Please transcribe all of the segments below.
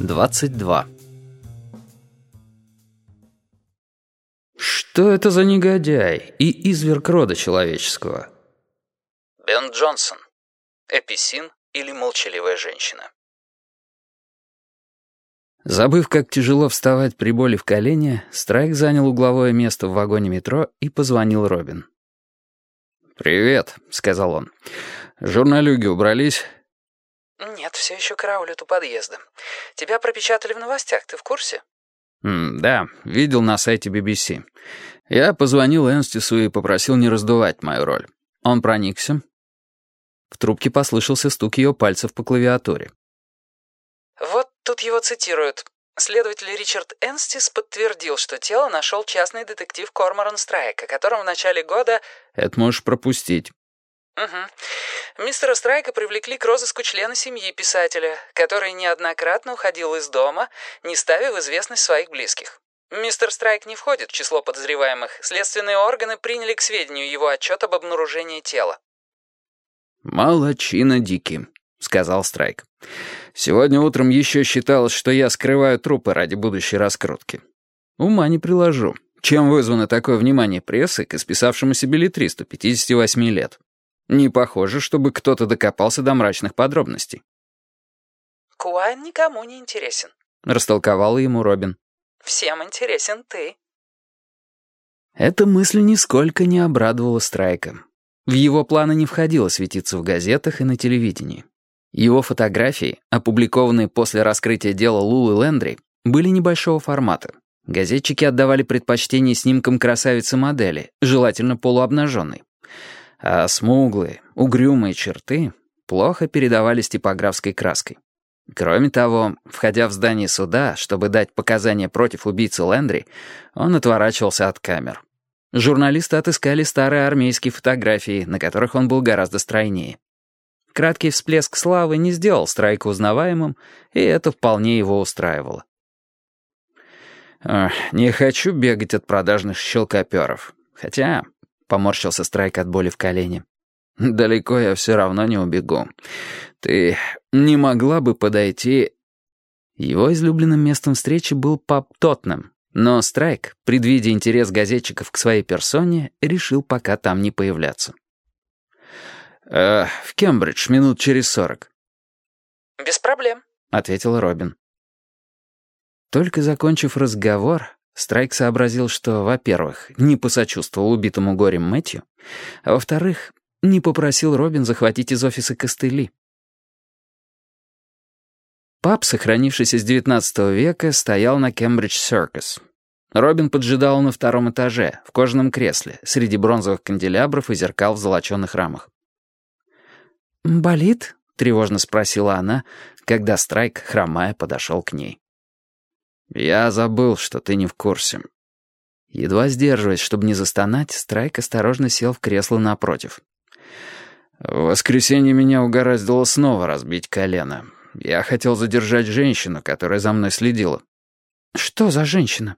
22. Что это за негодяй и изверг рода человеческого? Бен Джонсон. Эписин или молчаливая женщина. Забыв, как тяжело вставать при боли в колене, Страйк занял угловое место в вагоне метро и позвонил Робин. «Привет», — сказал он. «Журналюги убрались?» «Нет, все еще караулят у подъезда. Тебя пропечатали в новостях, ты в курсе?» М «Да, видел на сайте BBC. Я позвонил Энстису и попросил не раздувать мою роль. Он проникся?» В трубке послышался стук ее пальцев по клавиатуре. «Вот тут его цитируют. Следователь Ричард Энстис подтвердил, что тело нашел частный детектив Корморан Страйк, о котором в начале года... Это можешь пропустить. Угу. Мистера Страйка привлекли к розыску члена семьи писателя, который неоднократно уходил из дома, не ставя в известность своих близких. Мистер Страйк не входит в число подозреваемых. Следственные органы приняли к сведению его отчет об обнаружении тела. «Молодчина, Дики», — сказал Страйк. «Сегодня утром еще считалось, что я скрываю трупы ради будущей раскрутки. Ума не приложу. Чем вызвано такое внимание прессы к исписавшемуся билетристу 58 лет? Не похоже, чтобы кто-то докопался до мрачных подробностей». «Куайн никому не интересен», — растолковала ему Робин. «Всем интересен ты». Эта мысль нисколько не обрадовала Страйка. В его планы не входило светиться в газетах и на телевидении. Его фотографии, опубликованные после раскрытия дела Лулы Лендри, были небольшого формата. Газетчики отдавали предпочтение снимкам красавицы-модели, желательно полуобнаженной. А смуглые, угрюмые черты плохо передавались типографской краской. Кроме того, входя в здание суда, чтобы дать показания против убийцы Лендри, он отворачивался от камер. Журналисты отыскали старые армейские фотографии, на которых он был гораздо стройнее. Краткий всплеск славы не сделал Страйка узнаваемым, и это вполне его устраивало. «Не хочу бегать от продажных щелкоперов. Хотя...» — поморщился Страйк от боли в колене. «Далеко я все равно не убегу. Ты не могла бы подойти...» Его излюбленным местом встречи был паб Тотнем, но Страйк, предвидя интерес газетчиков к своей персоне, решил пока там не появляться. «Э, «В Кембридж минут через сорок». «Без проблем», — ответил Робин. Только закончив разговор, Страйк сообразил, что, во-первых, не посочувствовал убитому горем Мэтью, а во-вторых, не попросил Робин захватить из офиса костыли. Паб, сохранившийся с XIX века, стоял на Кембридж-Серкус. Робин поджидал на втором этаже, в кожаном кресле, среди бронзовых канделябров и зеркал в золоченых рамах. «Болит?» — тревожно спросила она, когда Страйк, хромая, подошел к ней. «Я забыл, что ты не в курсе». Едва сдерживаясь, чтобы не застонать, Страйк осторожно сел в кресло напротив. «В воскресенье меня угораздило снова разбить колено. Я хотел задержать женщину, которая за мной следила». «Что за женщина?»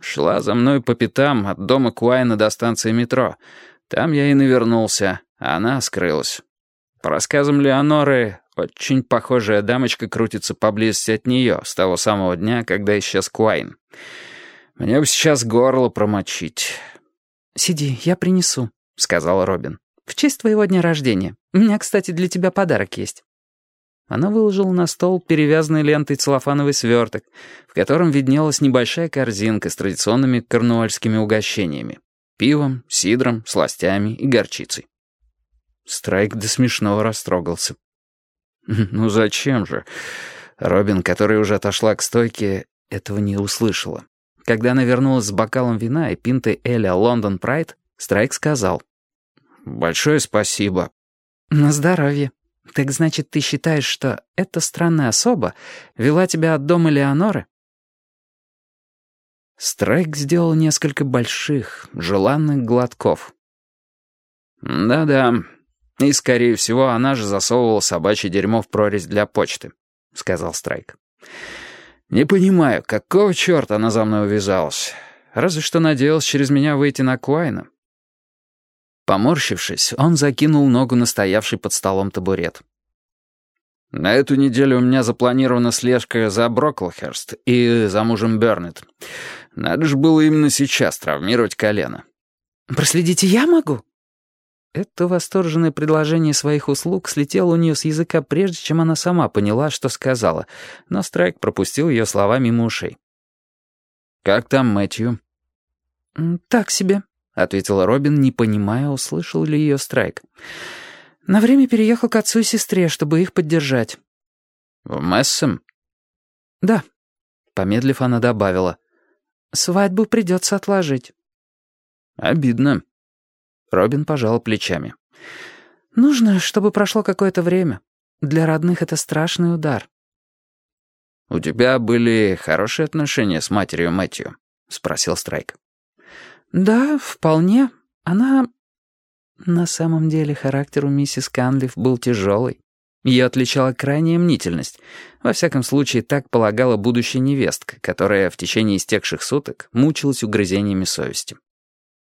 Шла за мной по пятам от дома Куайна до станции метро. Там я и навернулся, а она скрылась. По рассказам Леоноры, очень похожая дамочка крутится поблизости от нее с того самого дня, когда исчез Куайн. Мне бы сейчас горло промочить. «Сиди, я принесу», — сказал Робин. «В честь твоего дня рождения. У меня, кстати, для тебя подарок есть». Она выложила на стол перевязанный лентой целлофановый сверток, в котором виднелась небольшая корзинка с традиционными корнуольскими угощениями — пивом, сидром, сластями и горчицей. Страйк до смешного растрогался. «Ну зачем же?» Робин, которая уже отошла к стойке, этого не услышала. Когда она вернулась с бокалом вина и пинтой Эля «Лондон Прайд», Страйк сказал. «Большое спасибо». «На здоровье». «Так значит, ты считаешь, что эта странная особа вела тебя от дома Леоноры?» Страйк сделал несколько больших, желанных глотков. «Да-да, и, скорее всего, она же засовывала собачье дерьмо в прорезь для почты», — сказал Страйк. «Не понимаю, какого черта она за мной увязалась? Разве что надеялась через меня выйти на Куайна». Поморщившись, он закинул ногу на стоявший под столом табурет. На эту неделю у меня запланирована слежка за Броклхерст и за мужем Бернет. Надо же было именно сейчас травмировать колено. «Проследите я могу?» Это восторженное предложение своих услуг слетело у нее с языка, прежде чем она сама поняла, что сказала, но Страйк пропустил ее слова мимо ушей. «Как там Мэтью?» «Так себе», — ответила Робин, не понимая, услышал ли ее Страйк. «На время переехал к отцу и сестре, чтобы их поддержать». «В Мессом?» «Да», — помедлив, она добавила. «Свадьбу придется отложить». «Обидно». Робин пожал плечами. «Нужно, чтобы прошло какое-то время. Для родных это страшный удар». «У тебя были хорошие отношения с матерью Мэтью?» — спросил Страйк. «Да, вполне. Она...» На самом деле характер у миссис Канлиф был тяжелый. Ее отличала крайняя мнительность. Во всяком случае, так полагала будущая невестка, которая в течение истекших суток мучилась угрызениями совести.